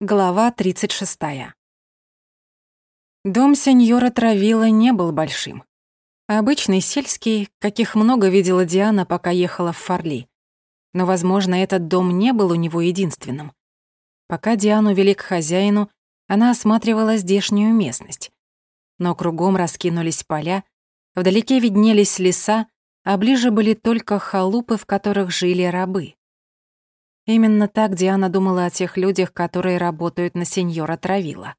Глава 36. Дом сеньора Травила не был большим. Обычный сельский, каких много видела Диана, пока ехала в Фарли. Но, возможно, этот дом не был у него единственным. Пока Диану вели к хозяину, она осматривала здешнюю местность. Но кругом раскинулись поля, вдалеке виднелись леса, а ближе были только халупы, в которых жили рабы. Именно так Диана думала о тех людях, которые работают на сеньора Травила.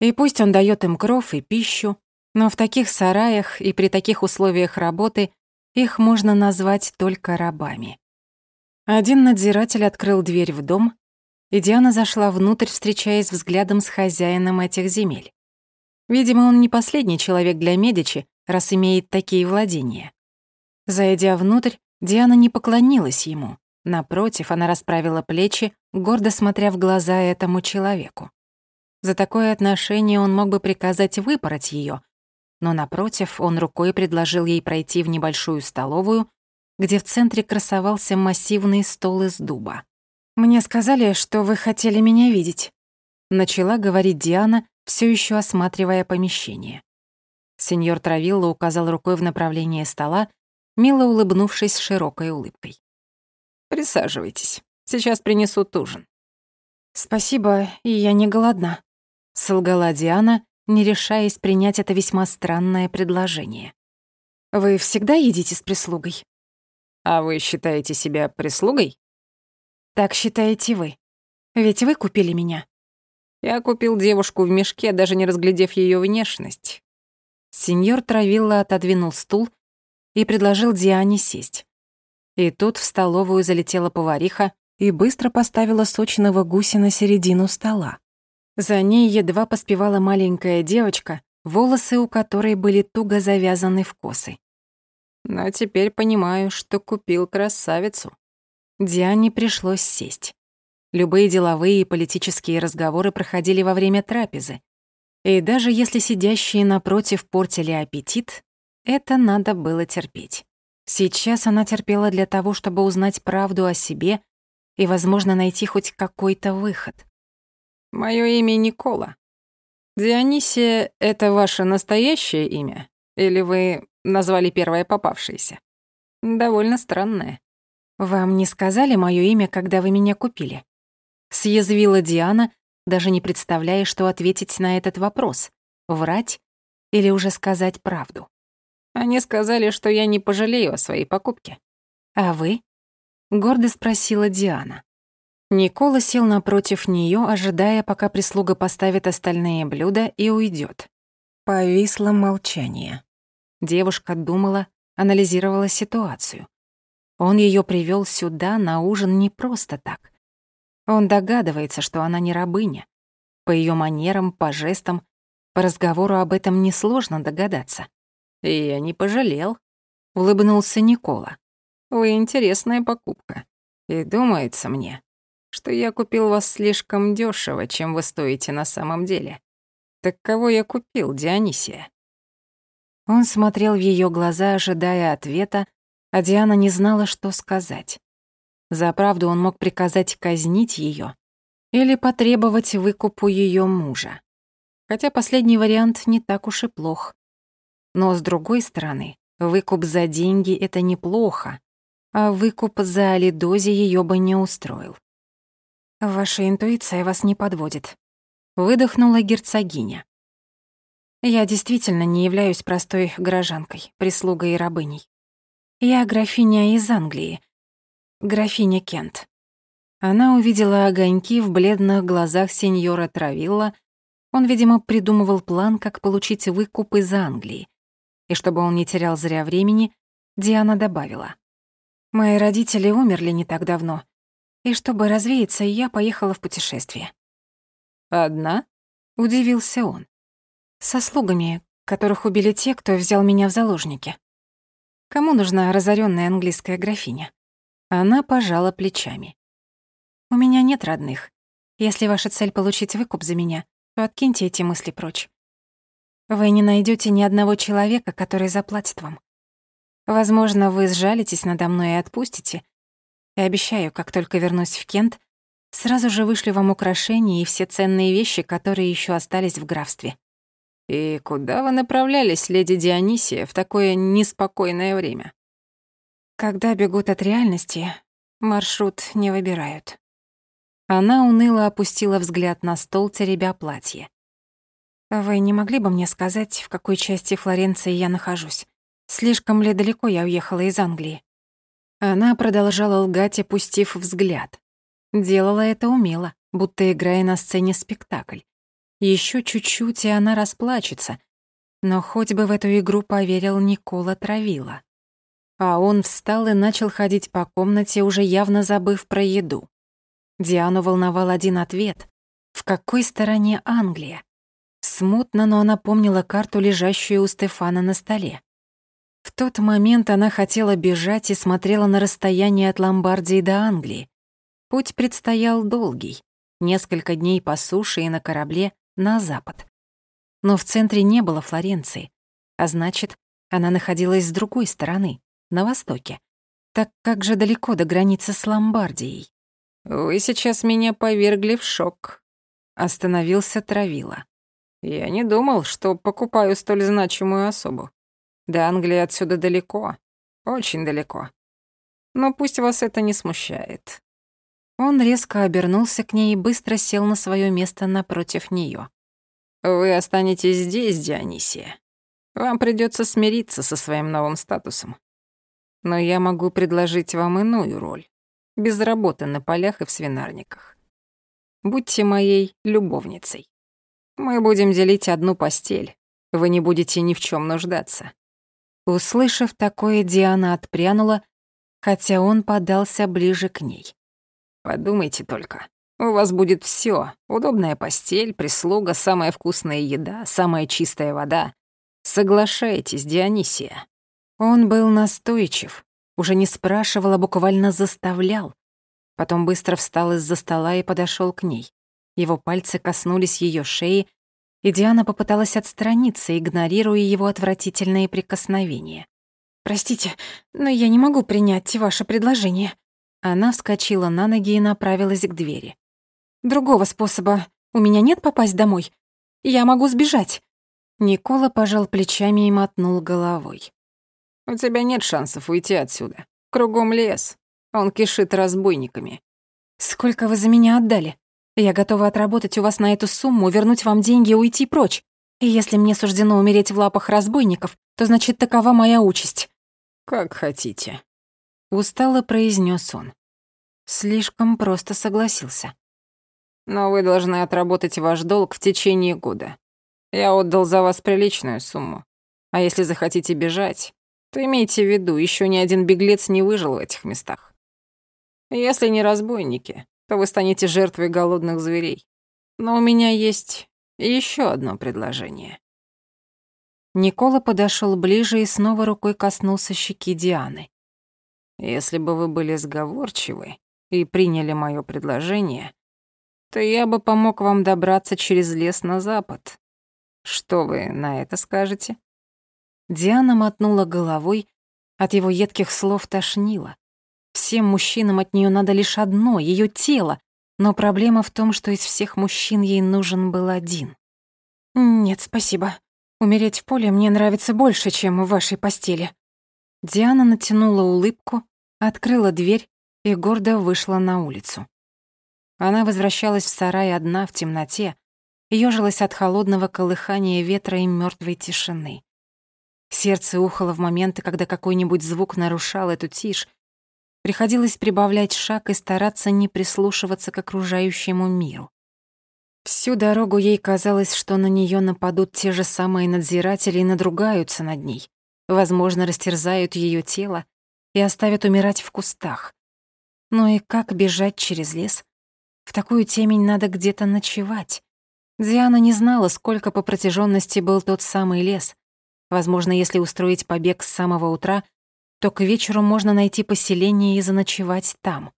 И пусть он даёт им кров и пищу, но в таких сараях и при таких условиях работы их можно назвать только рабами. Один надзиратель открыл дверь в дом, и Диана зашла внутрь, встречаясь взглядом с хозяином этих земель. Видимо, он не последний человек для Медичи, раз имеет такие владения. Зайдя внутрь, Диана не поклонилась ему, Напротив, она расправила плечи, гордо смотря в глаза этому человеку. За такое отношение он мог бы приказать выпороть её, но напротив, он рукой предложил ей пройти в небольшую столовую, где в центре красовался массивный стол из дуба. «Мне сказали, что вы хотели меня видеть», — начала говорить Диана, всё ещё осматривая помещение. Сеньор Травилла указал рукой в направлении стола, мило улыбнувшись широкой улыбкой. Присаживайтесь. Сейчас принесут ужин». «Спасибо, и я не голодна», — солгала Диана, не решаясь принять это весьма странное предложение. «Вы всегда едите с прислугой?» «А вы считаете себя прислугой?» «Так считаете вы. Ведь вы купили меня». «Я купил девушку в мешке, даже не разглядев ее внешность». Сеньор Травилла отодвинул стул и предложил Диане сесть. И тут в столовую залетела повариха и быстро поставила сочного гуся на середину стола. За ней едва поспевала маленькая девочка, волосы у которой были туго завязаны в косы. Но теперь понимаю, что купил красавицу. Диане пришлось сесть. Любые деловые и политические разговоры проходили во время трапезы. И даже если сидящие напротив портили аппетит, это надо было терпеть. Сейчас она терпела для того, чтобы узнать правду о себе и, возможно, найти хоть какой-то выход. Моё имя Никола. Дионисия — это ваше настоящее имя? Или вы назвали первое попавшееся? Довольно странное. Вам не сказали моё имя, когда вы меня купили? Съязвила Диана, даже не представляя, что ответить на этот вопрос. Врать или уже сказать правду. Они сказали, что я не пожалею о своей покупке. А вы? Гордо спросила Диана. Никола сел напротив нее, ожидая, пока прислуга поставит остальные блюда и уйдет. Повисло молчание. Девушка думала, анализировала ситуацию. Он ее привел сюда на ужин не просто так. Он догадывается, что она не рабыня. По ее манерам, по жестам, по разговору об этом несложно догадаться. Я не пожалел. Улыбнулся Никола. Вы интересная покупка. И думается мне, что я купил вас слишком дешево, чем вы стоите на самом деле. Так кого я купил, Дионисия? Он смотрел в ее глаза, ожидая ответа, а Диана не знала, что сказать. За правду он мог приказать казнить ее или потребовать выкупу ее мужа. Хотя последний вариант не так уж и плох. Но с другой стороны, выкуп за деньги — это неплохо, а выкуп за алидози ее бы не устроил. «Ваша интуиция вас не подводит», — выдохнула герцогиня. «Я действительно не являюсь простой горожанкой, прислугой и рабыней. Я графиня из Англии, графиня Кент». Она увидела огоньки в бледных глазах сеньора Травилла. Он, видимо, придумывал план, как получить выкуп из Англии. И чтобы он не терял зря времени, Диана добавила. «Мои родители умерли не так давно, и чтобы развеяться, я поехала в путешествие». «Одна?» — удивился он. «Со слугами, которых убили те, кто взял меня в заложники. Кому нужна разоренная английская графиня?» Она пожала плечами. «У меня нет родных. Если ваша цель — получить выкуп за меня, то откиньте эти мысли прочь. Вы не найдете ни одного человека, который заплатит вам. Возможно, вы сжалитесь надо мной и отпустите. И обещаю, как только вернусь в Кент, Сразу же вышлю вам украшения и все ценные вещи, которые еще остались в графстве». «И куда вы направлялись, леди Дионисия, в такое неспокойное время?» «Когда бегут от реальности, маршрут не выбирают». Она уныло опустила взгляд на стол, теребя платье. «Вы не могли бы мне сказать, в какой части Флоренции я нахожусь? Слишком ли далеко я уехала из Англии?» Она продолжала лгать, опустив взгляд. Делала это умело, будто играя на сцене спектакль. Еще чуть-чуть, и она расплачется. Но хоть бы в эту игру поверил Никола Травила. А он встал и начал ходить по комнате, уже явно забыв про еду. Диану волновал один ответ. В какой стороне Англия? Смутно, но она помнила карту, лежащую у Стефана на столе. В тот момент она хотела бежать и смотрела на расстояние от Ломбардии до Англии. Путь предстоял долгий. Несколько дней по суше и на корабле на запад. Но в центре не было Флоренции, а значит, она находилась с другой стороны, на востоке. Так как же далеко до границы с Ломбардией? «Вы сейчас меня повергли в шок», — остановился Травила. Я не думал, что покупаю столь значимую особу. До Англии отсюда далеко, очень далеко. Но пусть вас это не смущает. Он резко обернулся к ней и быстро сел на свое место напротив нее. Вы останетесь здесь, Дионисия. Вам придется смириться со своим новым статусом. Но я могу предложить вам иную роль, без работы на полях и в свинарниках. Будьте моей любовницей. Мы будем делить одну постель. Вы не будете ни в чем нуждаться». Услышав такое, Диана отпрянула, хотя он подался ближе к ней. «Подумайте только. У вас будет все: Удобная постель, прислуга, самая вкусная еда, самая чистая вода. Соглашайтесь, Дионисия». Он был настойчив, уже не спрашивал, а буквально заставлял. Потом быстро встал из-за стола и подошел к ней. Его пальцы коснулись ее шеи, и Диана попыталась отстраниться, игнорируя его отвратительные прикосновения. «Простите, но я не могу принять ваше предложение». Она вскочила на ноги и направилась к двери. «Другого способа у меня нет попасть домой. Я могу сбежать». Никола пожал плечами и мотнул головой. «У тебя нет шансов уйти отсюда. Кругом лес. Он кишит разбойниками». «Сколько вы за меня отдали?» Я готова отработать у вас на эту сумму, вернуть вам деньги и уйти прочь. И если мне суждено умереть в лапах разбойников, то значит, такова моя участь». «Как хотите», — устало произнес он. Слишком просто согласился. «Но вы должны отработать ваш долг в течение года. Я отдал за вас приличную сумму. А если захотите бежать, то имейте в виду, еще ни один беглец не выжил в этих местах. Если не разбойники, то вы станете жертвой голодных зверей. Но у меня есть еще одно предложение». Никола подошел ближе и снова рукой коснулся щеки Дианы. «Если бы вы были сговорчивы и приняли мое предложение, то я бы помог вам добраться через лес на запад. Что вы на это скажете?» Диана мотнула головой, от его едких слов тошнило. Всем мужчинам от нее надо лишь одно — ее тело, но проблема в том, что из всех мужчин ей нужен был один. «Нет, спасибо. Умереть в поле мне нравится больше, чем в вашей постели». Диана натянула улыбку, открыла дверь и гордо вышла на улицу. Она возвращалась в сарай одна в темноте, ёжилась от холодного колыхания ветра и мёртвой тишины. Сердце ухало в моменты, когда какой-нибудь звук нарушал эту тишь, Приходилось прибавлять шаг и стараться не прислушиваться к окружающему миру. Всю дорогу ей казалось, что на нее нападут те же самые надзиратели и надругаются над ней. Возможно, растерзают ее тело и оставят умирать в кустах. Но и как бежать через лес? В такую темень надо где-то ночевать. Диана не знала, сколько по протяженности был тот самый лес. Возможно, если устроить побег с самого утра, то к вечеру можно найти поселение и заночевать там.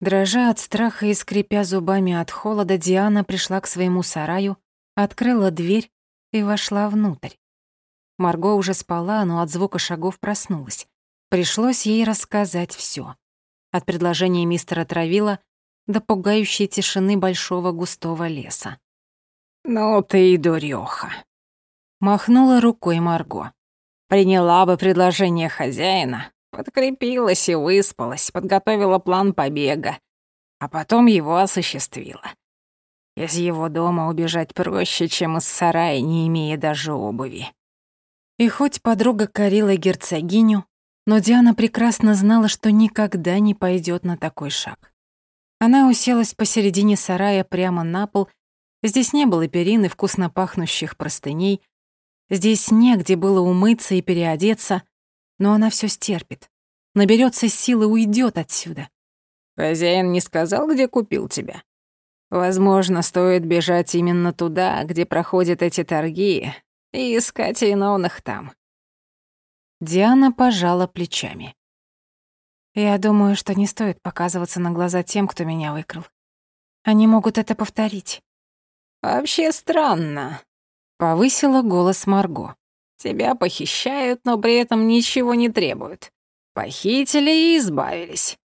Дрожа от страха и скрипя зубами от холода, Диана пришла к своему сараю, открыла дверь и вошла внутрь. Марго уже спала, но от звука шагов проснулась. Пришлось ей рассказать всё. От предложения мистера Травила до пугающей тишины большого густого леса. «Ну ты и дурёха», — махнула рукой Марго. «Приняла бы предложение хозяина, подкрепилась и выспалась, подготовила план побега, а потом его осуществила. Из его дома убежать проще, чем из сарая, не имея даже обуви». И хоть подруга корила герцогиню, но Диана прекрасно знала, что никогда не пойдет на такой шаг. Она уселась посередине сарая прямо на пол. Здесь не было перин вкусно пахнущих простыней. Здесь негде было умыться и переодеться, но она все стерпит. Наберется силы, уйдет отсюда. «Хозяин не сказал, где купил тебя?» «Возможно, стоит бежать именно туда, где проходят эти торги, и искать виновных там». Диана пожала плечами. Я думаю, что не стоит показываться на глаза тем, кто меня выкрал. Они могут это повторить. «Вообще странно», — повысила голос Марго. «Тебя похищают, но при этом ничего не требуют. Похитили и избавились.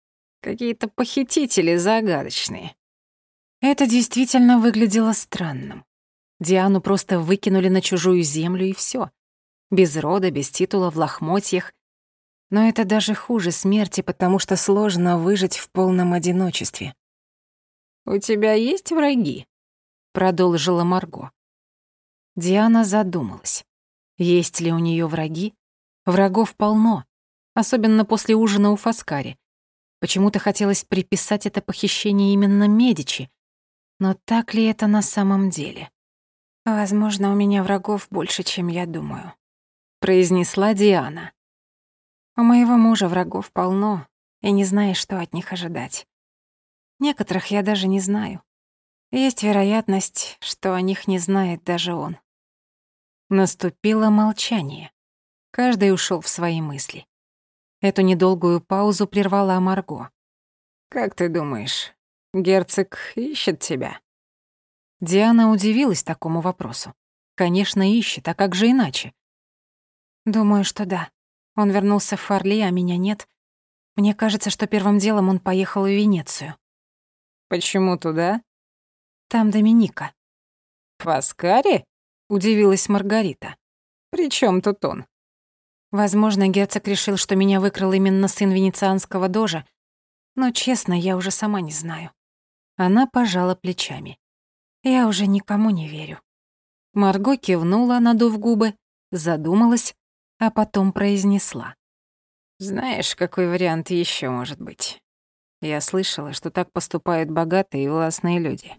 Какие-то похитители загадочные». Это действительно выглядело странным. Диану просто выкинули на чужую землю и все. Без рода, без титула, в лохмотьях. Но это даже хуже смерти, потому что сложно выжить в полном одиночестве. «У тебя есть враги?» — продолжила Марго. Диана задумалась. Есть ли у нее враги? Врагов полно, особенно после ужина у Фаскари. Почему-то хотелось приписать это похищение именно Медичи. Но так ли это на самом деле? Возможно, у меня врагов больше, чем я думаю, произнесла Диана. У моего мужа врагов полно, и не знаешь, что от них ожидать. Некоторых я даже не знаю. Есть вероятность, что о них не знает даже он. Наступило молчание. Каждый ушел в свои мысли. Эту недолгую паузу прервала Марго. «Как ты думаешь, герцог ищет тебя?» Диана удивилась такому вопросу. Конечно, ищет, а как же иначе? Думаю, что да. Он вернулся в Фарли, а меня нет. Мне кажется, что первым делом он поехал в Венецию. Почему туда? Там Доминика. В Аскаре? Удивилась Маргарита. При чем тут он? Возможно, герцог решил, что меня выкрал именно сын венецианского дожа, но, честно, я уже сама не знаю. Она пожала плечами. Я уже никому не верю. Марго кивнула, надув губы, задумалась, а потом произнесла. «Знаешь, какой вариант еще может быть? Я слышала, что так поступают богатые и властные люди.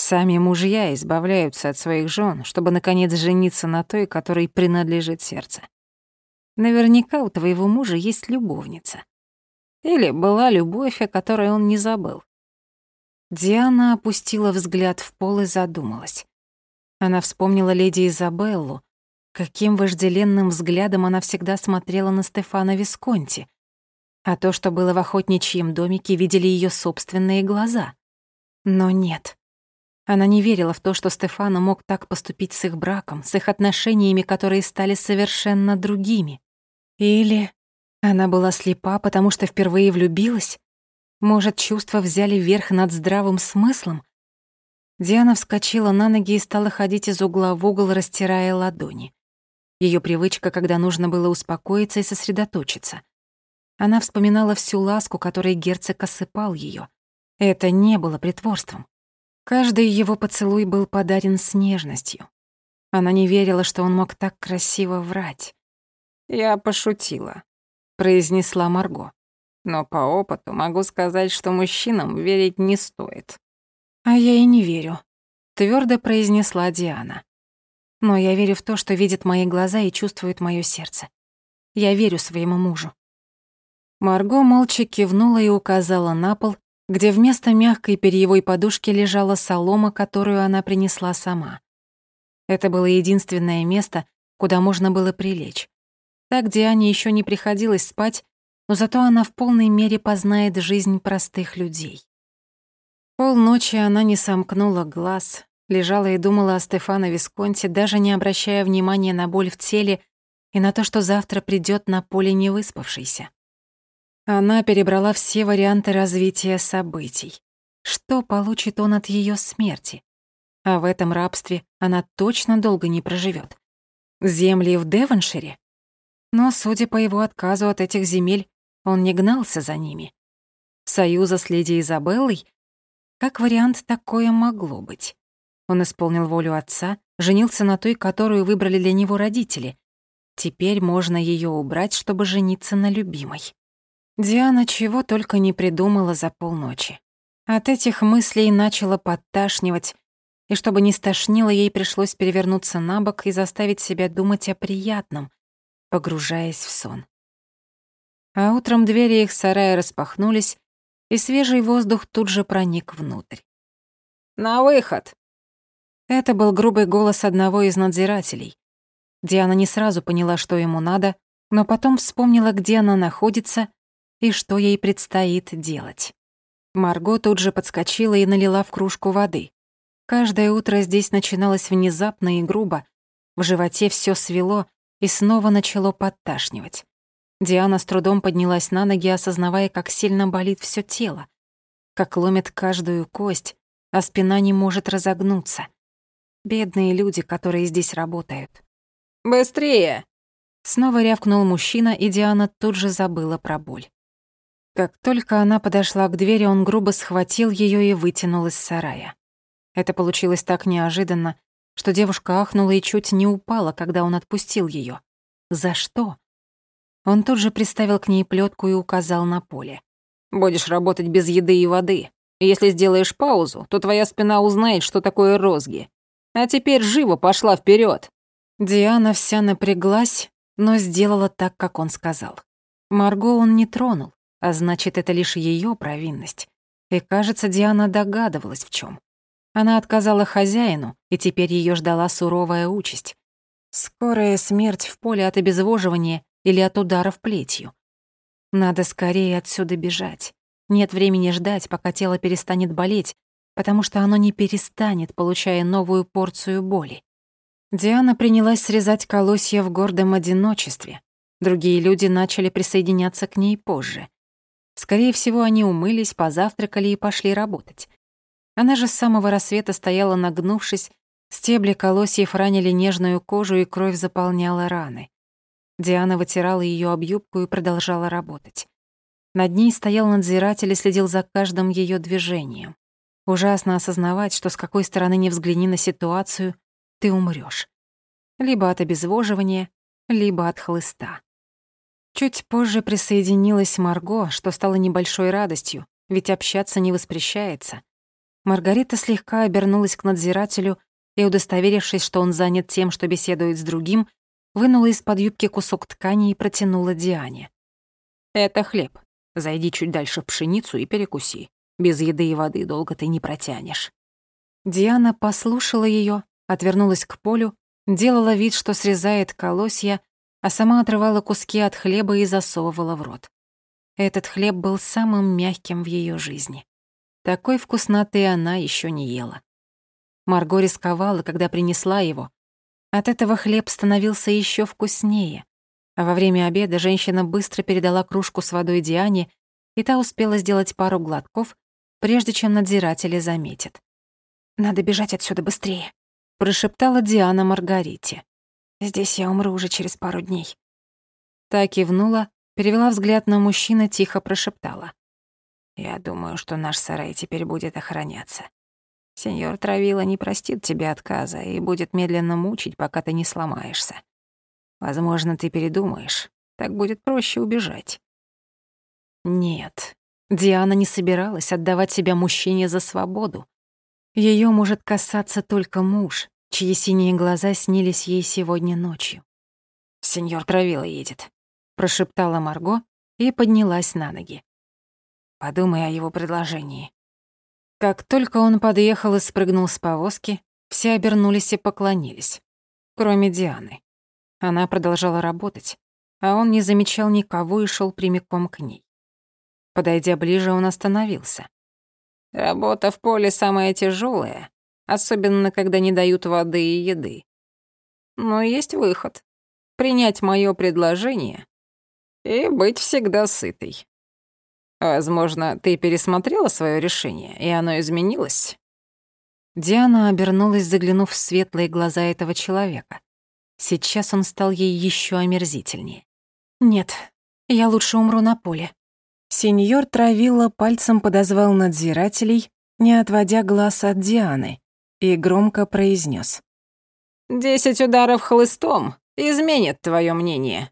Сами мужья избавляются от своих жен, чтобы, наконец, жениться на той, которой принадлежит сердце. Наверняка у твоего мужа есть любовница. Или была любовь, о которой он не забыл. Диана опустила взгляд в пол и задумалась. Она вспомнила леди Изабеллу, Каким вожделенным взглядом она всегда смотрела на Стефана Висконти. А то, что было в охотничьем домике, видели ее собственные глаза. Но нет. Она не верила в то, что Стефана мог так поступить с их браком, с их отношениями, которые стали совершенно другими. Или она была слепа, потому что впервые влюбилась? Может, чувства взяли верх над здравым смыслом? Диана вскочила на ноги и стала ходить из угла в угол, растирая ладони. Ее привычка, когда нужно было успокоиться и сосредоточиться. Она вспоминала всю ласку, которой герцог осыпал ее. Это не было притворством. Каждый его поцелуй был подарен с нежностью. Она не верила, что он мог так красиво врать. «Я пошутила», — произнесла Марго. «Но по опыту могу сказать, что мужчинам верить не стоит». «А я и не верю», — твердо произнесла Диана. Но я верю в то, что видит мои глаза и чувствует моё сердце. Я верю своему мужу. Марго молча кивнула и указала на пол, где вместо мягкой перьевой подушки лежала солома, которую она принесла сама. Это было единственное место, куда можно было прилечь. Так Диане ещё не приходилось спать, но зато она в полной мере познает жизнь простых людей. Полночи она не сомкнула глаз, Лежала и думала о Стефано Висконте, даже не обращая внимания на боль в теле и на то, что завтра придёт на поле невыспавшийся. Она перебрала все варианты развития событий. Что получит он от ее смерти? А в этом рабстве она точно долго не проживет. Земли в Девоншире? Но, судя по его отказу от этих земель, он не гнался за ними. Союза с леди Изабеллой? Как вариант, такое могло быть. Он исполнил волю отца, женился на той, которую выбрали для него родители. Теперь можно ее убрать, чтобы жениться на любимой. Диана чего только не придумала за полночи. От этих мыслей начала подташнивать, и чтобы не стошнило, ей пришлось перевернуться на бок и заставить себя думать о приятном, погружаясь в сон. А утром двери их сарая распахнулись, и свежий воздух тут же проник внутрь. «На выход!» Это был грубый голос одного из надзирателей. Диана не сразу поняла, что ему надо, но потом вспомнила, где она находится и что ей предстоит делать. Марго тут же подскочила и налила в кружку воды. Каждое утро здесь начиналось внезапно и грубо. В животе все свело и снова начало подташнивать. Диана с трудом поднялась на ноги, осознавая, как сильно болит все тело, как ломит каждую кость, а спина не может разогнуться. Бедные люди, которые здесь работают. «Быстрее!» Снова рявкнул мужчина, и Диана тут же забыла про боль. Как только она подошла к двери, он грубо схватил ее и вытянул из сарая. Это получилось так неожиданно, что девушка ахнула и чуть не упала, когда он отпустил ее. За что? Он тут же приставил к ней плетку и указал на поле. «Будешь работать без еды и воды. Если сделаешь паузу, то твоя спина узнает, что такое розги. А теперь живо пошла вперед. Диана вся напряглась, но сделала так, как он сказал. Марго он не тронул, а значит, это лишь ее провинность. И, кажется, Диана догадывалась, в чем. Она отказала хозяину, и теперь ее ждала суровая участь. Скорая смерть в поле от обезвоживания или от ударов плетью. Надо скорее отсюда бежать. Нет времени ждать, пока тело перестанет болеть, потому что оно не перестанет, получая новую порцию боли. Диана принялась срезать колосья в гордом одиночестве. Другие люди начали присоединяться к ней позже. Скорее всего, они умылись, позавтракали и пошли работать. Она же с самого рассвета стояла нагнувшись, стебли колосьев ранили нежную кожу, и кровь заполняла раны. Диана вытирала ее об юбку и продолжала работать. Над ней стоял надзиратель и следил за каждым ее движением. Ужасно осознавать, что с какой стороны не взгляни на ситуацию, ты умрешь. Либо от обезвоживания, либо от хлыста. Чуть позже присоединилась Марго, что стало небольшой радостью, ведь общаться не воспрещается. Маргарита слегка обернулась к надзирателю и, удостоверившись, что он занят тем, что беседует с другим, вынула из-под юбки кусок ткани и протянула Диане. «Это хлеб. Зайди чуть дальше в пшеницу и перекуси. Без еды и воды долго ты не протянешь». Диана послушала ее, отвернулась к полю, делала вид, что срезает колосья, а сама отрывала куски от хлеба и засовывала в рот. Этот хлеб был самым мягким в ее жизни. Такой вкусноты она еще не ела. Марго рисковала, когда принесла его. От этого хлеб становился еще вкуснее. А во время обеда женщина быстро передала кружку с водой Диане, и та успела сделать пару глотков, прежде чем надзиратели заметят. «Надо бежать отсюда быстрее», — прошептала Диана Маргарите. «Здесь я умру уже через пару дней». Та кивнула, перевела взгляд на мужчину, тихо прошептала. Я думаю, что наш сарай теперь будет охраняться. Сеньор Травила не простит тебе отказа и будет медленно мучить, пока ты не сломаешься. Возможно, ты передумаешь. Так будет проще убежать. Нет, Диана не собиралась отдавать себя мужчине за свободу. Ее может касаться только муж, чьи синие глаза снились ей сегодня ночью. «Сеньор Травила едет», — прошептала Марго и поднялась на ноги. Подумай о его предложении». Как только он подъехал и спрыгнул с повозки, все обернулись и поклонились. Кроме Дианы. Она продолжала работать, а он не замечал никого и шел прямиком к ней. Подойдя ближе, он остановился. «Работа в поле самая тяжелая, особенно когда не дают воды и еды. Но есть выход. Принять мое предложение и быть всегда сытой. Возможно, ты пересмотрела свое решение, и оно изменилось?» Диана обернулась, заглянув в светлые глаза этого человека. Сейчас он стал ей еще омерзительнее. «Нет, я лучше умру на поле». Сеньор Травилла пальцем подозвал надзирателей, не отводя глаз от Дианы, и громко произнес: «Десять ударов хлыстом изменит твое мнение.